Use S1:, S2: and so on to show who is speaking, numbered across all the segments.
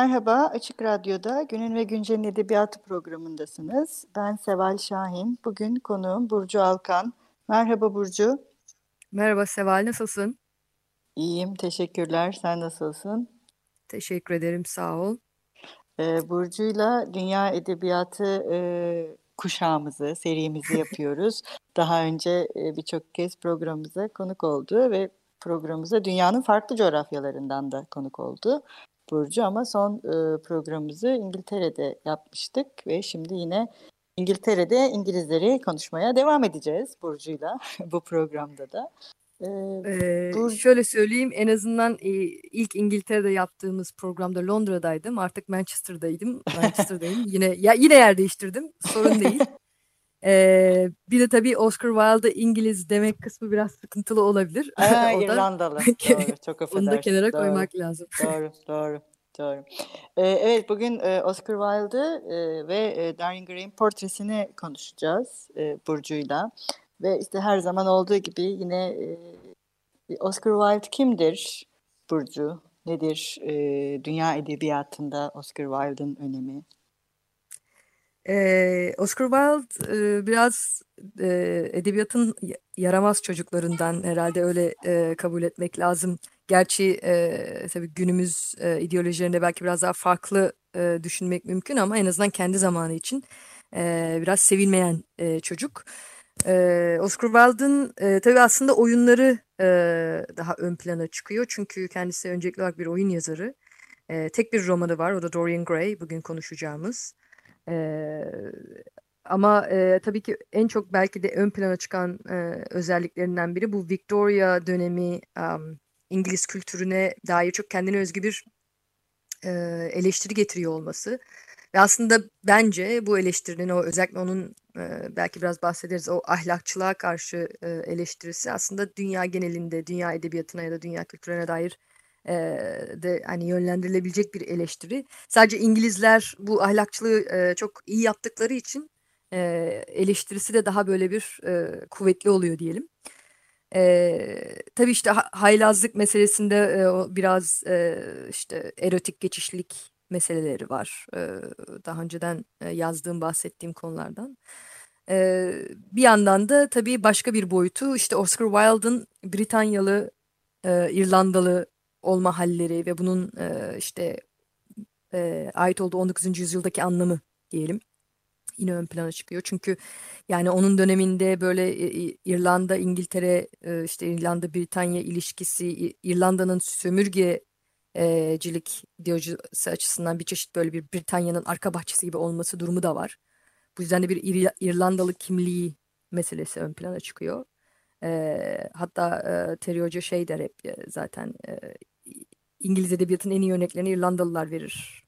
S1: Merhaba, Açık Radyo'da Günün ve Güncel'in Edebiyatı programındasınız. Ben Seval Şahin. Bugün konuğum Burcu Alkan. Merhaba Burcu.
S2: Merhaba Seval, nasılsın?
S1: İyiyim, teşekkürler. Sen nasılsın?
S2: Teşekkür ederim, sağ ol.
S1: Ee, Burcu'yla Dünya Edebiyatı e, kuşağımızı, serimizi yapıyoruz. Daha önce e, birçok kez programımıza konuk oldu ve programımıza dünyanın farklı coğrafyalarından da konuk oldu. Burcu ama son e, programımızı İngiltere'de yapmıştık ve şimdi yine İngiltere'de İngilizleri konuşmaya devam edeceğiz Burcu'yla bu programda da.
S2: Ee, Burcu... Şöyle söyleyeyim en azından e, ilk İngiltere'de yaptığımız programda Londra'daydım artık Manchester'daydım Manchester'dayım yine ya, yine yer değiştirdim sorun değil. Ee, bir de tabii Oscar Wilde İngiliz demek kısmı biraz sıkıntılı olabilir.
S1: Aa, İrlandalı. doğru, çok affedersin.
S2: Onu da kenara doğru, koymak lazım.
S1: Doğru, doğru. Doğru. Ee, evet, bugün e, Oscar Wilde e, ve e, Dorian Gray'in portresini konuşacağız e, Burcu'yla. Ve işte her zaman olduğu gibi yine e, Oscar Wilde kimdir Burcu? Nedir e, dünya edebiyatında Oscar Wilde'ın önemi?
S2: Oscar Wilde biraz edebiyatın yaramaz çocuklarından herhalde öyle kabul etmek lazım. Gerçi tabii günümüz ideolojilerinde belki biraz daha farklı düşünmek mümkün ama en azından kendi zamanı için biraz sevilmeyen çocuk. Oscar Wilde'ın tabii aslında oyunları daha ön plana çıkıyor. Çünkü kendisi öncelikli olarak bir oyun yazarı. Tek bir romanı var o da Dorian Gray bugün konuşacağımız. E, ama e, tabii ki en çok belki de ön plana çıkan e, özelliklerinden biri bu Victoria dönemi um, İngiliz kültürüne dair çok kendine özgü bir e, eleştiri getiriyor olması. Ve aslında bence bu eleştirinin o özellikle onun e, belki biraz bahsederiz o ahlakçılığa karşı e, eleştirisi aslında dünya genelinde dünya edebiyatına ya da dünya kültürüne dair de hani yönlendirilebilecek bir eleştiri. Sadece İngilizler bu ahlakçılığı çok iyi yaptıkları için eleştirisi de daha böyle bir kuvvetli oluyor diyelim. E, tabii işte haylazlık meselesinde e, biraz e, işte erotik geçişlik meseleleri var. E, daha önceden e, yazdığım, bahsettiğim konulardan. E, bir yandan da tabii başka bir boyutu işte Oscar Wilde'ın Britanyalı, e, İrlandalı olma halleri ve bunun e, işte e, ait olduğu 19. yüzyıldaki anlamı diyelim yine ön plana çıkıyor. Çünkü yani onun döneminde böyle İrlanda, İngiltere, işte İrlanda, Britanya ilişkisi, İrlanda'nın sömürgecilik ideolojisi açısından bir çeşit böyle bir Britanya'nın arka bahçesi gibi olması durumu da var. Bu yüzden de bir İr İrlandalı kimliği meselesi ön plana çıkıyor. hatta e, Terry Hoca şey der hep zaten İngiliz edebiyatının en iyi örneklerini İrlandalılar verir.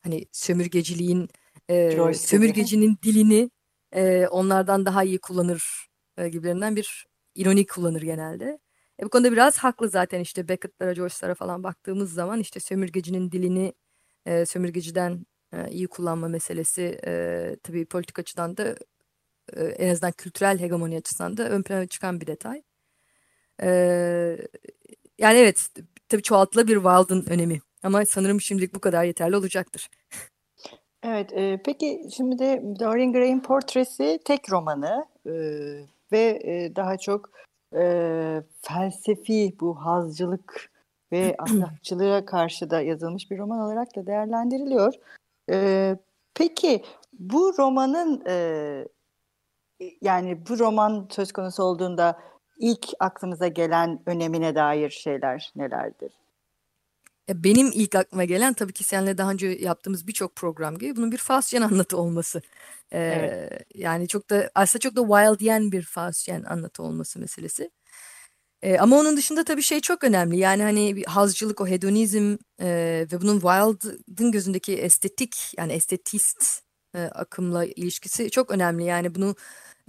S2: hani sömürgeciliğin e, sömürgecinin dilini e, onlardan daha iyi kullanır e, gibilerinden bir ironik kullanır genelde. E, bu konuda biraz haklı zaten işte Beckett'lara, Joyce'lara falan baktığımız zaman işte sömürgecinin dilini e, sömürgeciden e, iyi kullanma meselesi e, tabii politik açıdan da e, en azından kültürel hegemoni açısından da ön plana çıkan bir detay. E, yani evet tabii çoğaltılı bir Wilde'ın önemi ama sanırım şimdilik bu kadar yeterli olacaktır.
S1: Evet, e, peki şimdi de Dorian Gray'in portresi tek romanı e, ve e, daha çok e, felsefi bu hazcılık ve ahlakçılığa karşı da yazılmış bir roman olarak da değerlendiriliyor. E, peki bu romanın e, yani bu roman söz konusu olduğunda ilk aklınıza gelen önemine dair şeyler nelerdir?
S2: benim ilk aklıma gelen tabii ki seninle daha önce yaptığımız birçok program gibi bunun bir Faustian anlatı olması. Ee, evet. Yani çok da aslında çok da Wildian bir Faustian anlatı olması meselesi. Ee, ama onun dışında tabii şey çok önemli. Yani hani bir hazcılık, o hedonizm e, ve bunun Wilde'ın gözündeki estetik yani estetist e, akımla ilişkisi çok önemli. Yani bunu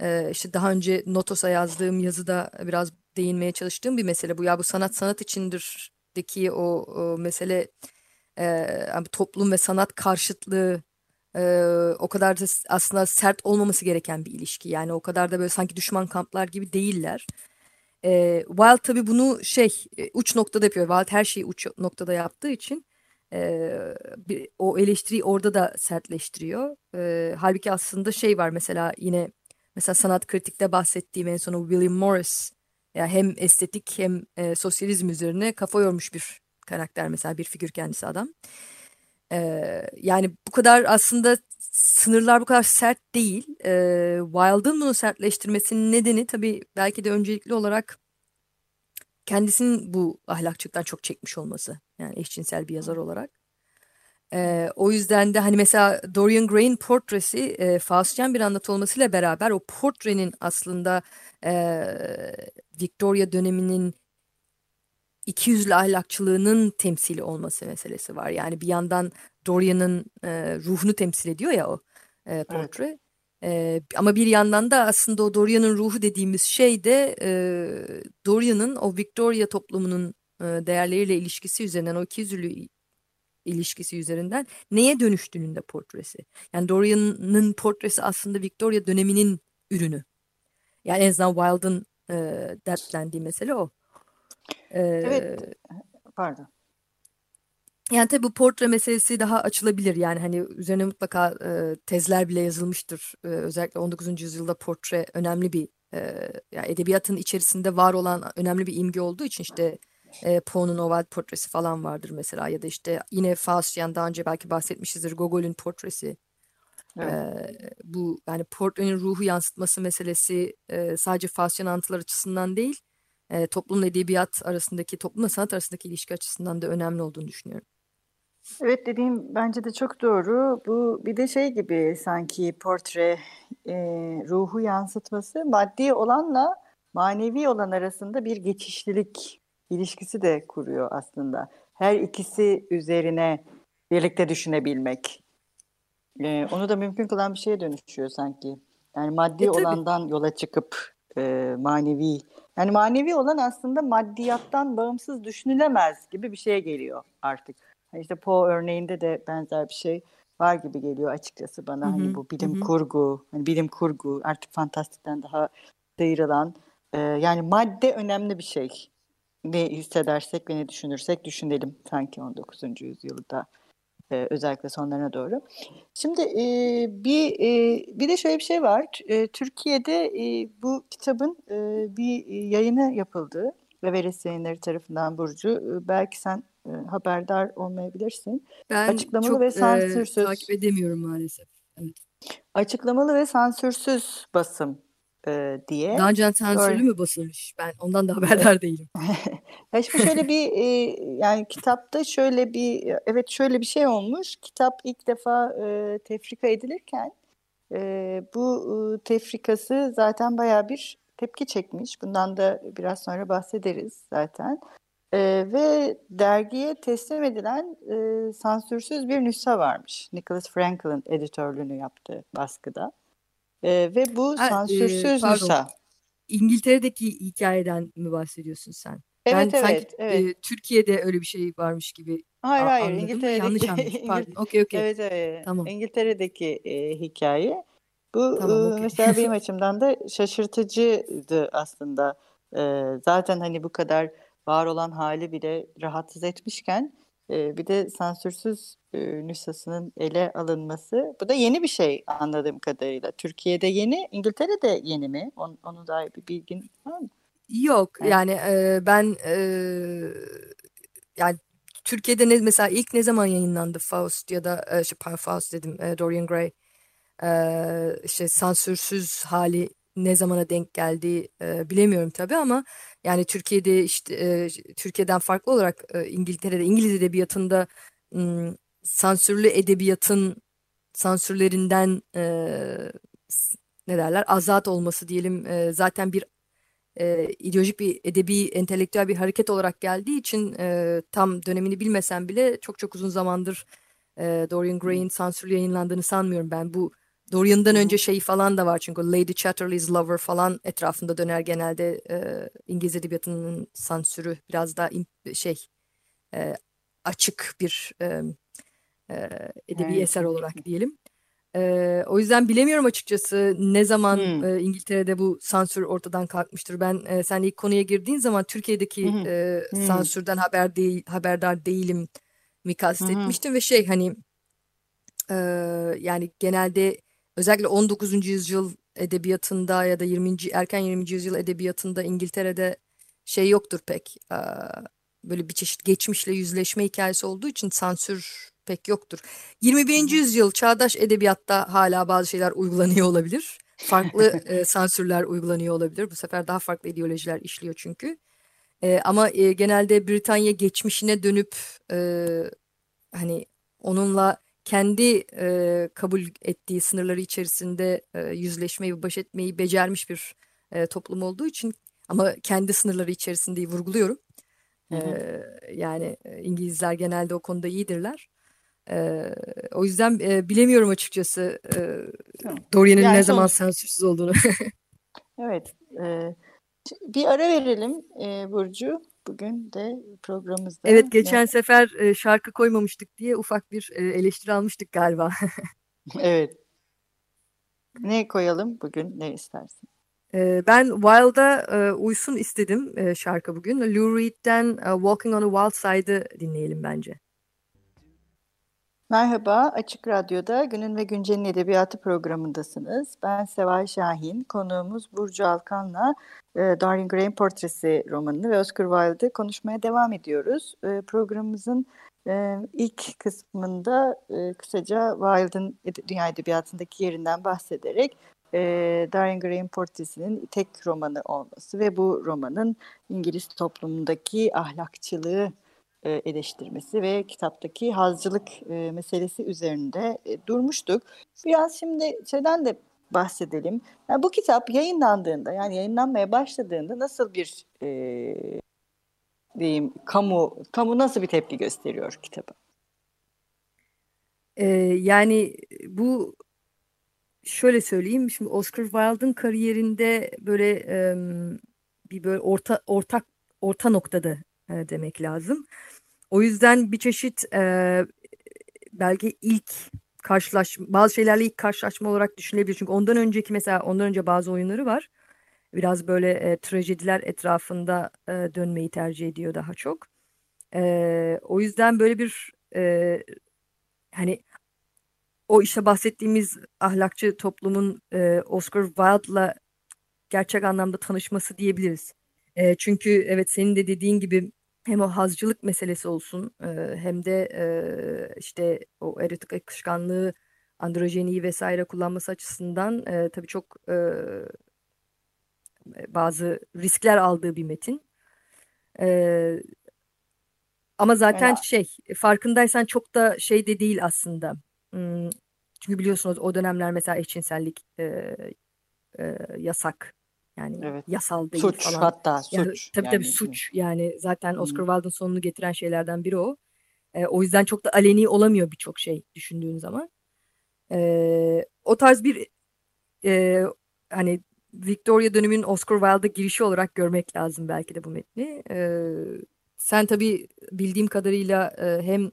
S2: e, işte daha önce Notos'a yazdığım yazıda biraz değinmeye çalıştığım bir mesele bu. Ya bu sanat sanat içindir deki o, o mesele e, toplum ve sanat karşıtlığı o kadar da aslında sert olmaması gereken bir ilişki. Yani o kadar da böyle sanki düşman kamplar gibi değiller. E, Wilde tabii bunu şey uç noktada yapıyor. Wilde her şeyi uç noktada yaptığı için bir, o eleştiriyi orada da sertleştiriyor. E, halbuki aslında şey var mesela yine mesela sanat kritikte bahsettiğim en sonu William Morris yani hem estetik hem e, sosyalizm üzerine kafa yormuş bir karakter mesela bir figür kendisi adam. E, yani bu kadar aslında sınırlar bu kadar sert değil. E, Wilde'ın bunu sertleştirmesinin nedeni tabii belki de öncelikli olarak kendisinin bu ahlakçılıktan çok çekmiş olması. Yani eşcinsel bir yazar olarak. Ee, o yüzden de hani mesela Dorian Gray'in portresi e, Faustian bir anlatı olmasıyla beraber o portrenin aslında e, Victoria döneminin iki yüzlü ahlakçılığının temsili olması meselesi var. Yani bir yandan Dorian'ın e, ruhunu temsil ediyor ya o e, portre. Evet. E, ama bir yandan da aslında o Dorian'ın ruhu dediğimiz şey de e, Dorian'ın o Victoria toplumunun e, değerleriyle ilişkisi üzerinden o iki yüzlü ilişkisi üzerinden neye dönüştüğünün de portresi. Yani Dorian'ın portresi aslında Victoria döneminin ürünü. Yani en azından Wilde'ın e, dertlendiği mesele o.
S1: E, evet. Pardon.
S2: Yani tabii bu portre meselesi daha açılabilir. Yani hani üzerine mutlaka e, tezler bile yazılmıştır. E, özellikle 19. yüzyılda portre önemli bir e, yani edebiyatın içerisinde var olan önemli bir imge olduğu için işte e, Poe'nun oval portresi falan vardır mesela ya da işte yine Faustian daha önce belki bahsetmişizdir Gogol'ün portresi. Evet. E, bu yani portrenin ruhu yansıtması meselesi e, sadece Faustian anlatılar açısından değil e, toplumla edebiyat arasındaki toplumla sanat arasındaki ilişki açısından da önemli olduğunu düşünüyorum.
S1: Evet dediğim bence de çok doğru. Bu bir de şey gibi sanki portre e, ruhu yansıtması maddi olanla manevi olan arasında bir geçişlilik ilişkisi de kuruyor aslında. Her ikisi üzerine birlikte düşünebilmek. Ee, onu da mümkün kılan bir şeye dönüşüyor sanki. Yani maddi e, olandan yola çıkıp e, manevi. Yani manevi olan aslında maddiyattan bağımsız düşünülemez gibi bir şeye geliyor artık. İşte Poe örneğinde de benzer bir şey var gibi geliyor açıkçası bana. Hı hani bu bilim hı. kurgu, hani bilim kurgu artık fantastikten daha sıyrılan. E, yani madde önemli bir şey ne hissedersek ve ne düşünürsek düşünelim sanki 19. yüzyılda e, özellikle sonlarına doğru. Şimdi e, bir e, bir de şöyle bir şey var. E, Türkiye'de e, bu kitabın e, bir yayını yapıldı. Everest yayınları tarafından Burcu. E, belki sen e, haberdar olmayabilirsin.
S2: Ben Açıklamalı çok ve sansürsüz. E, takip edemiyorum maalesef. Evet.
S1: Açıklamalı ve sansürsüz basım e, diye.
S2: Daha önce sansürlü mü basılmış? Ben ondan da haberdar değilim.
S1: ya şimdi şöyle bir e, yani kitapta şöyle bir evet şöyle bir şey olmuş. Kitap ilk defa e, tefrika edilirken e, bu e, tefrikası zaten baya bir tepki çekmiş. Bundan da biraz sonra bahsederiz zaten. E, ve dergiye teslim edilen e, sansürsüz bir nüsha varmış. Nicholas Franklin editörlüğünü yaptı baskıda. E, ve bu ha, sansürsüz e, pardon.
S2: İngiltere'deki hikayeden mi bahsediyorsun sen?
S1: Evet ben evet. Sanki, evet.
S2: E, Türkiye'de öyle bir şey varmış gibi
S1: Hayır hayır anladım. İngiltere'deki
S2: yanlış anladım. Pardon. Okey okey.
S1: Evet evet. Tamam. İngiltere'deki e, hikaye. Bu tamam, okay. mesela benim açımdan da şaşırtıcıydı aslında. E, zaten hani bu kadar var olan hali bile rahatsız etmişken e, bir de sansürsüz e, nüshasının ele alınması. Bu da yeni bir şey anladığım kadarıyla. Türkiye'de yeni, İngiltere'de yeni mi? On, onu dair bir bilgin var mı?
S2: Yok yani e, ben e, yani Türkiye'de ne, mesela ilk ne zaman yayınlandı Faust ya da e, şey, Faust dedim e, Dorian Gray e, işte sansürsüz hali ne zamana denk geldiği e, bilemiyorum tabii ama yani Türkiye'de işte e, Türkiye'den farklı olarak e, İngiltere'de İngiliz edebiyatında m, sansürlü edebiyatın sansürlerinden e, ne derler azat olması diyelim e, zaten bir e, ideolojik bir edebi entelektüel bir hareket olarak geldiği için e, tam dönemini bilmesem bile çok çok uzun zamandır e, Dorian Gray'in sansürlü yayınlandığını sanmıyorum ben. Bu Dorian'dan önce şey falan da var çünkü Lady Chatterley's Lover falan etrafında döner genelde e, İngiliz edebiyatının sansürü biraz daha şey e, açık bir e, e, edebi evet. eser olarak diyelim. E, o yüzden bilemiyorum açıkçası ne zaman hmm. e, İngiltere'de bu sansür ortadan kalkmıştır. Ben e, sen ilk konuya girdiğin zaman Türkiye'deki hmm. E, hmm. sansürden haber değil, haberdar değilim mi kastetmiştim hmm. ve şey hani e, yani genelde özellikle 19. yüzyıl edebiyatında ya da 20. erken 20. yüzyıl edebiyatında İngiltere'de şey yoktur pek. E, böyle bir çeşit geçmişle yüzleşme hikayesi olduğu için sansür pek yoktur. 21. yüzyıl çağdaş edebiyatta hala bazı şeyler uygulanıyor olabilir. Farklı e, sansürler uygulanıyor olabilir. Bu sefer daha farklı ideolojiler işliyor çünkü. E, ama e, genelde Britanya geçmişine dönüp e, hani onunla kendi e, kabul ettiği sınırları içerisinde e, yüzleşmeyi, baş etmeyi becermiş bir e, toplum olduğu için ama kendi sınırları içerisinde vurguluyorum. Hı hı. E, yani İngilizler genelde o konuda iyidirler. E, o yüzden e, bilemiyorum açıkçası e, Dorian'ın yani ne sonuç... zaman sansürsüz olduğunu.
S1: evet. E, bir ara verelim e, Burcu. Bugün de programımızda.
S2: Evet geçen ne? sefer e, şarkı koymamıştık diye ufak bir e, eleştiri almıştık galiba.
S1: evet. Ne koyalım bugün? Ne istersin?
S2: E, ben Wild'a uysun istedim şarkı bugün. Lou Reed'den Walking on a Wild Side'ı dinleyelim bence.
S1: Merhaba, Açık Radyo'da Günün ve Güncel'in Edebiyatı programındasınız. Ben Seval Şahin, konuğumuz Burcu Alkan'la e, Dorian Gray'in Portresi romanını ve Oscar Wilde'ı konuşmaya devam ediyoruz. E, programımızın e, ilk kısmında e, kısaca Wilde'ın dünya edebiyatındaki yerinden bahsederek e, Dorian Gray'in Portresi'nin tek romanı olması ve bu romanın İngiliz toplumundaki ahlakçılığı e, eleştirmesi ve kitaptaki hazcılık e, meselesi üzerinde e, durmuştuk. Biraz şimdi şeyden de bahsedelim. Yani bu kitap yayınlandığında yani yayınlanmaya başladığında nasıl bir e, diyeyim kamu kamu nasıl bir tepki gösteriyor kitaba?
S2: Ee, yani bu şöyle söyleyeyim şimdi Oscar Wilde'ın kariyerinde böyle e, bir böyle orta ortak orta noktada e, demek lazım. O yüzden bir çeşit e, belki ilk karşılaşma, bazı şeylerle ilk karşılaşma olarak düşünülebilir. Çünkü ondan önceki mesela ondan önce bazı oyunları var. Biraz böyle e, trajediler etrafında e, dönmeyi tercih ediyor daha çok. E, o yüzden böyle bir e, hani o işte bahsettiğimiz ahlakçı toplumun e, Oscar Wilde'la gerçek anlamda tanışması diyebiliriz. E, çünkü evet senin de dediğin gibi hem o hazcılık meselesi olsun e, hem de e, işte o erotik akışkanlığı androjeniyi vesaire kullanması açısından e, tabii çok e, bazı riskler aldığı bir metin. E, ama zaten evet. şey farkındaysan çok da şey de değil aslında. Hmm, çünkü biliyorsunuz o dönemler mesela eşcinsellik e, e, yasak yani evet. yasal değil
S1: suç,
S2: falan.
S1: hatta
S2: yani,
S1: suç.
S2: Tabii yani. tabii suç. Yani zaten Oscar Wilde'ın sonunu getiren şeylerden biri o. E, o yüzden çok da aleni olamıyor birçok şey düşündüğün zaman. E, o tarz bir e, hani Victoria döneminin Oscar Wilde'a girişi olarak görmek lazım belki de bu metni. E, sen tabii bildiğim kadarıyla e, hem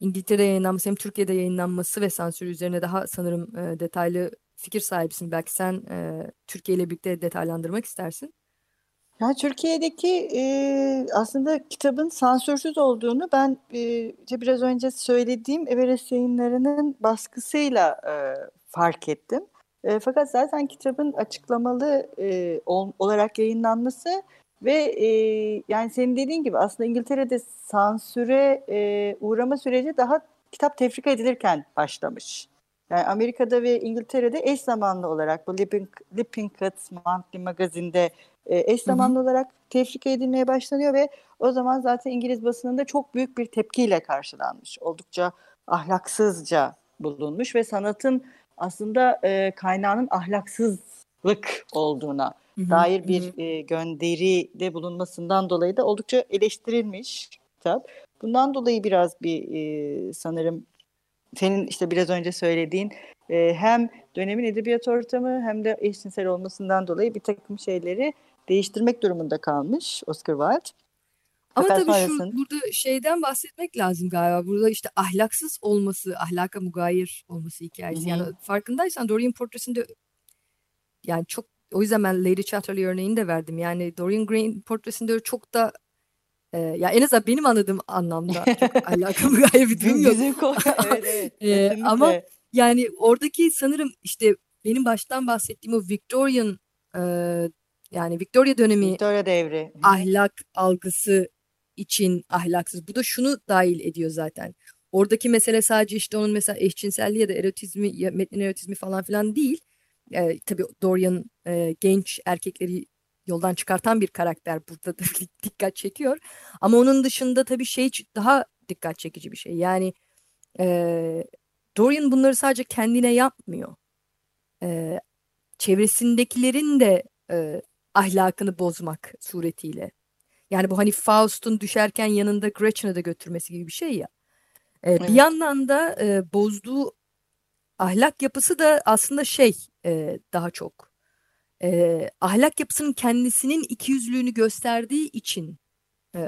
S2: İngiltere'de yayınlanması hem Türkiye'de yayınlanması ve sansür üzerine daha sanırım e, detaylı fikir sahibisin. Belki sen e, Türkiye ile birlikte detaylandırmak istersin.
S1: Ya Türkiye'deki e, aslında kitabın sansürsüz olduğunu ben e, biraz önce söylediğim Everest yayınlarının baskısıyla e, fark ettim. E, fakat zaten kitabın açıklamalı e, ol, olarak yayınlanması ve e, yani senin dediğin gibi aslında İngiltere'de sansüre e, uğrama süreci daha kitap tefrika edilirken başlamış. Yani Amerika'da ve İngiltere'de eş zamanlı olarak bu Lippincott Monthly Magazine'de e, eş zamanlı hı hı. olarak tefrika edilmeye başlanıyor ve o zaman zaten İngiliz basınında çok büyük bir tepkiyle karşılanmış. Oldukça ahlaksızca bulunmuş ve sanatın aslında e, kaynağının ahlaksızlık olduğuna hı hı, dair bir hı. e, gönderide bulunmasından dolayı da oldukça eleştirilmiş kitap. Bundan dolayı biraz bir e, sanırım senin işte biraz önce söylediğin e, hem dönemin edebiyat ortamı hem de eşcinsel olmasından dolayı bir takım şeyleri değiştirmek durumunda kalmış Oscar Wilde.
S2: Ama Fakat tabii sonrasında... şu burada şeyden bahsetmek lazım galiba. Burada işte ahlaksız olması, ahlaka mugayir olması hikayesi. Hı-hı. Yani farkındaysan Dorian portresinde yani çok o yüzden ben Lady Chatterley örneğini de verdim. Yani Dorian Gray portresinde çok da e, ya en azından benim anladığım anlamda çok ahlaka mugayir bir durum yok. Bizim evet, evet, e, ama yani oradaki sanırım işte benim baştan bahsettiğim o Victorian e, yani Victoria dönemi
S1: Victoria devri
S2: ahlak algısı için ahlaksız. Bu da şunu dahil ediyor zaten. Oradaki mesele sadece işte onun mesela eşcinselliği ya da erotizmi, ya metnin erotizmi falan filan değil. E, tabii Dorian e, genç erkekleri yoldan çıkartan bir karakter burada da dikkat çekiyor. Ama onun dışında tabii şey daha dikkat çekici bir şey. Yani e, Dorian bunları sadece kendine yapmıyor. E, çevresindekilerin de e, ahlakını bozmak suretiyle yani bu hani Faust'un düşerken yanında Gretchen'ı da götürmesi gibi bir şey ya. Ee, evet. Bir yandan da e, bozduğu ahlak yapısı da aslında şey e, daha çok e, ahlak yapısının kendisinin ikiyüzlülüğünü gösterdiği için e,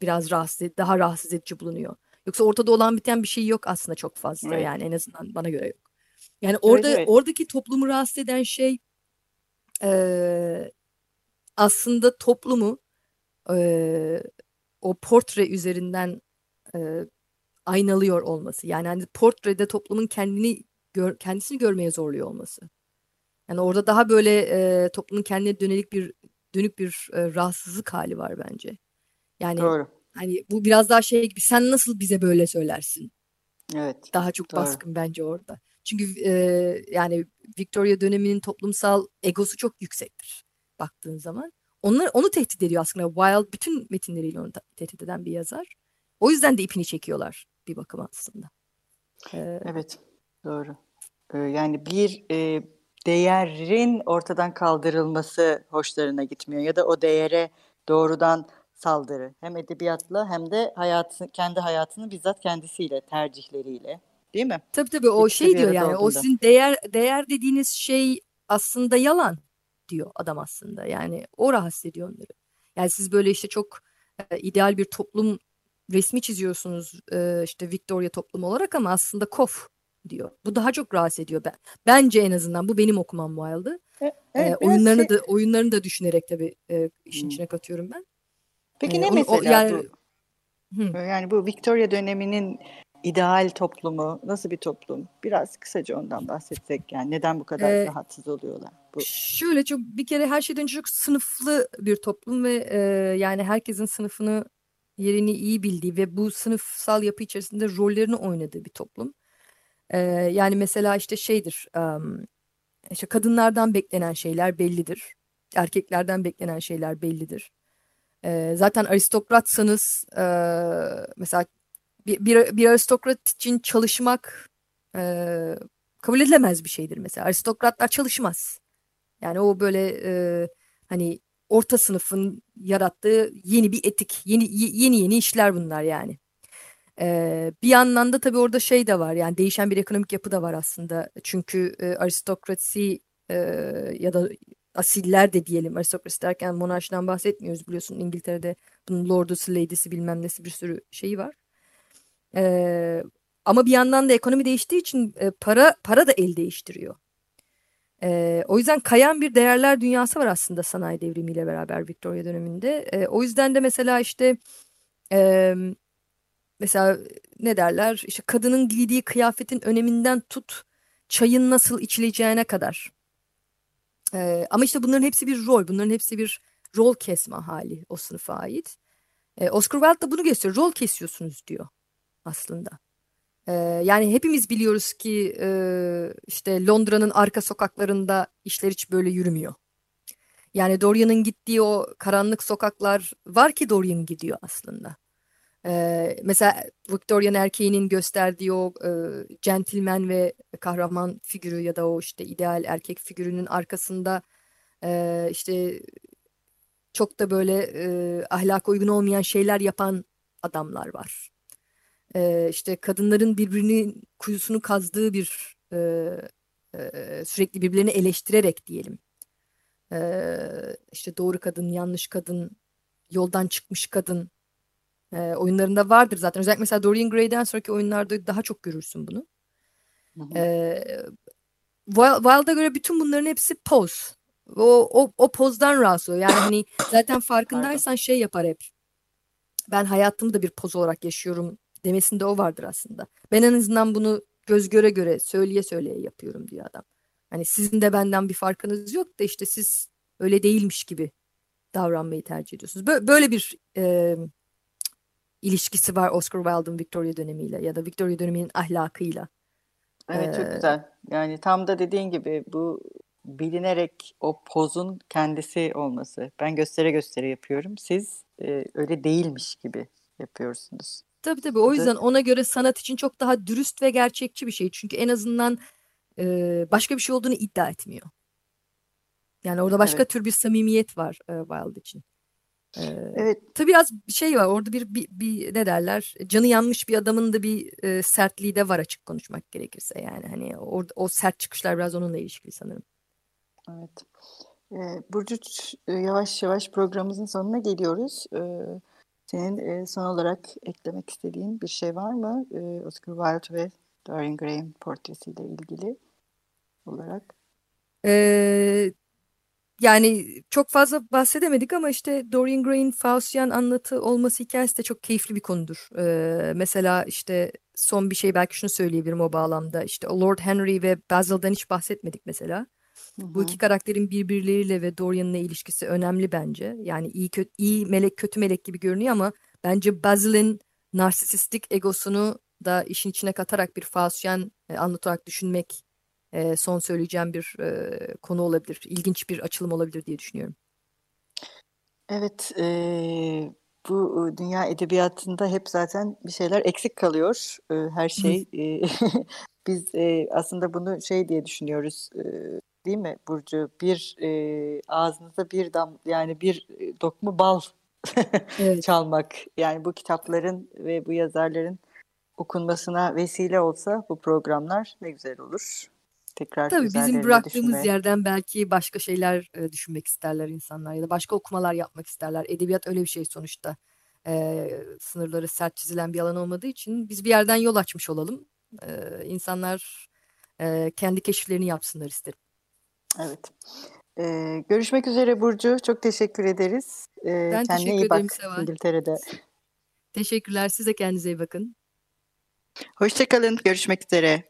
S2: biraz rahatsız daha rahatsız edici bulunuyor. Yoksa ortada olan biten bir şey yok aslında çok fazla evet. yani en azından bana göre yok. Yani orada evet, evet. oradaki toplumu rahatsız eden şey e, aslında toplumu e, o portre üzerinden e, aynalıyor olması. Yani hani portrede toplumun kendini gör, kendisini görmeye zorluyor olması. Yani orada daha böyle e, toplumun kendine dönelik bir dönük bir e, rahatsızlık hali var bence. Yani Doğru. hani bu biraz daha şey gibi sen nasıl bize böyle söylersin?
S1: Evet.
S2: Daha çok Doğru. baskın bence orada. Çünkü e, yani Victoria döneminin toplumsal egosu çok yüksektir baktığın zaman. Onlar onu tehdit ediyor aslında. Wilde bütün metinleriyle onu tehdit eden bir yazar. O yüzden de ipini çekiyorlar bir bakıma aslında.
S1: Ee, evet, doğru. Ee, yani bir e, değerin ortadan kaldırılması hoşlarına gitmiyor ya da o değere doğrudan saldırı. Hem edebiyatla hem de hayatı, kendi hayatını bizzat kendisiyle, tercihleriyle. Değil mi?
S2: Tabii tabii o İkisi şey diyor yani olduğunda. o sizin değer değer dediğiniz şey aslında yalan diyor adam aslında. Yani o rahatsız ediyor onları. Yani siz böyle işte çok e, ideal bir toplum resmi çiziyorsunuz e, işte Victoria toplumu olarak ama aslında kof diyor. Bu daha çok rahatsız ediyor ben. Bence en azından bu benim okumam Wilde'ı. E, evet, e, oyunlarını şey... da oyunlarını da düşünerek tabii e, işin hmm. içine katıyorum ben.
S1: Peki e, ne o, mesela o, yani, bu? Hı. Yani bu Victoria döneminin ideal toplumu nasıl bir toplum? Biraz kısaca ondan bahsetsek yani neden bu kadar ee, rahatsız oluyorlar? Bu.
S2: Şöyle çok bir kere her şeyden çok sınıflı bir toplum ve e, yani herkesin sınıfını yerini iyi bildiği ve bu sınıfsal yapı içerisinde rollerini oynadığı bir toplum. E, yani mesela işte şeydir um, işte kadınlardan beklenen şeyler bellidir. Erkeklerden beklenen şeyler bellidir. E, zaten aristokratsanız e, mesela bir, bir, bir aristokrat için çalışmak e, kabul edilemez bir şeydir mesela. Aristokratlar çalışmaz. Yani o böyle e, hani orta sınıfın yarattığı yeni bir etik, yeni yeni yeni işler bunlar yani. Bir yandan da tabii orada şey de var yani değişen bir ekonomik yapı da var aslında. Çünkü e, aristokrasi e, ya da asiller de diyelim aristokrasi derken monarşiden bahsetmiyoruz biliyorsun İngiltere'de bunun lordusu, lady'si bilmem nesi bir sürü şeyi var. Ee, ama bir yandan da ekonomi değiştiği için e, para para da el değiştiriyor. E, o yüzden kayan bir değerler dünyası var aslında sanayi devrimiyle beraber Victoria döneminde. E, o yüzden de mesela işte e, mesela ne derler işte kadının giydiği kıyafetin öneminden tut çayın nasıl içileceğine kadar. E, ama işte bunların hepsi bir rol, bunların hepsi bir rol kesme hali o sınıfa ait. E, Oscar Wilde da bunu gösteriyor. Rol kesiyorsunuz diyor aslında. Yani hepimiz biliyoruz ki işte Londra'nın arka sokaklarında işler hiç böyle yürümüyor. Yani Dorian'ın gittiği o karanlık sokaklar var ki Dorian gidiyor aslında. Ee, mesela Victorian erkeğinin gösterdiği o e, gentleman ve kahraman figürü ya da o işte ideal erkek figürünün arkasında e, işte çok da böyle e, ahlak uygun olmayan şeyler yapan adamlar var. E, işte kadınların birbirinin kuyusunu kazdığı bir e, e, sürekli birbirlerini eleştirerek diyelim. E, işte doğru kadın, yanlış kadın, yoldan çıkmış kadın e, oyunlarında vardır zaten. Özellikle mesela Dorian Gray'den sonraki oyunlarda daha çok görürsün bunu. E, Wild'a göre bütün bunların hepsi poz. O, o, o pozdan rahatsız oluyor. Yani hani zaten farkındaysan şey yapar hep. Ben hayatımı da bir poz olarak yaşıyorum demesinde o vardır aslında. Ben en azından bunu göz göre göre söyleye söyleye yapıyorum diyor adam. Hani sizin de benden bir farkınız yok da işte siz öyle değilmiş gibi davranmayı tercih ediyorsunuz. Böyle, böyle bir e, ilişkisi var Oscar Wilde'ın Victoria dönemiyle ya da Victoria döneminin ahlakıyla.
S1: Evet çok güzel. Yani tam da dediğin gibi bu bilinerek o pozun kendisi olması. Ben göstere göstere yapıyorum. Siz e, öyle değilmiş gibi yapıyorsunuz.
S2: Tabii tabii. O yüzden ona göre sanat için çok daha dürüst ve gerçekçi bir şey. Çünkü en azından e, başka bir şey olduğunu iddia etmiyor. Yani orada başka evet. tür bir samimiyet var e, Wilde için. Ee, evet. Tabii biraz şey var orada bir, bir, bir ne derler canı yanmış bir adamın da bir e, sertliği de var açık konuşmak gerekirse yani hani orada o sert çıkışlar biraz onunla ilişkili sanırım.
S1: Evet. Ee, Burcu yavaş yavaş programımızın sonuna geliyoruz. Ee, senin e, son olarak eklemek istediğin bir şey var mı? Ee, Oscar Wilde ve Dorian Gray'in portresiyle ilgili olarak.
S2: Ee, yani çok fazla bahsedemedik ama işte Dorian Gray'in Faustian anlatı olması hikayesi de çok keyifli bir konudur. Ee, mesela işte son bir şey belki şunu söyleyebilirim o bağlamda. İşte Lord Henry ve Basil'dan hiç bahsetmedik mesela. Hı-hı. Bu iki karakterin birbirleriyle ve Dorian'la ilişkisi önemli bence. Yani iyi kötü iyi melek kötü melek gibi görünüyor ama bence Basil'in narsistik egosunu da işin içine katarak bir Faustian e, anlatarak düşünmek e, son söyleyeceğim bir e, konu olabilir. İlginç bir açılım olabilir diye düşünüyorum.
S1: Evet, e, bu dünya edebiyatında hep zaten bir şeyler eksik kalıyor. E, her şey. e, biz e, aslında bunu şey diye düşünüyoruz. E, değil mi Burcu? Bir e, ağzınıza bir dam yani bir dokmu bal evet. çalmak. Yani bu kitapların ve bu yazarların okunmasına vesile olsa bu programlar ne güzel olur tekrar
S2: Tabii bizim bıraktığımız düşünmeye. yerden belki başka şeyler e, düşünmek isterler insanlar ya da başka okumalar yapmak isterler. Edebiyat öyle bir şey sonuçta. E, sınırları sert çizilen bir alan olmadığı için biz bir yerden yol açmış olalım. E, insanlar e, kendi keşiflerini yapsınlar isterim.
S1: Evet. Ee, görüşmek üzere Burcu. Çok teşekkür ederiz.
S2: Ee, ben teşekkür iyi bak Seval.
S1: İngiltere'de.
S2: Teşekkürler. Siz de kendinize iyi bakın.
S1: Hoşçakalın. Görüşmek üzere.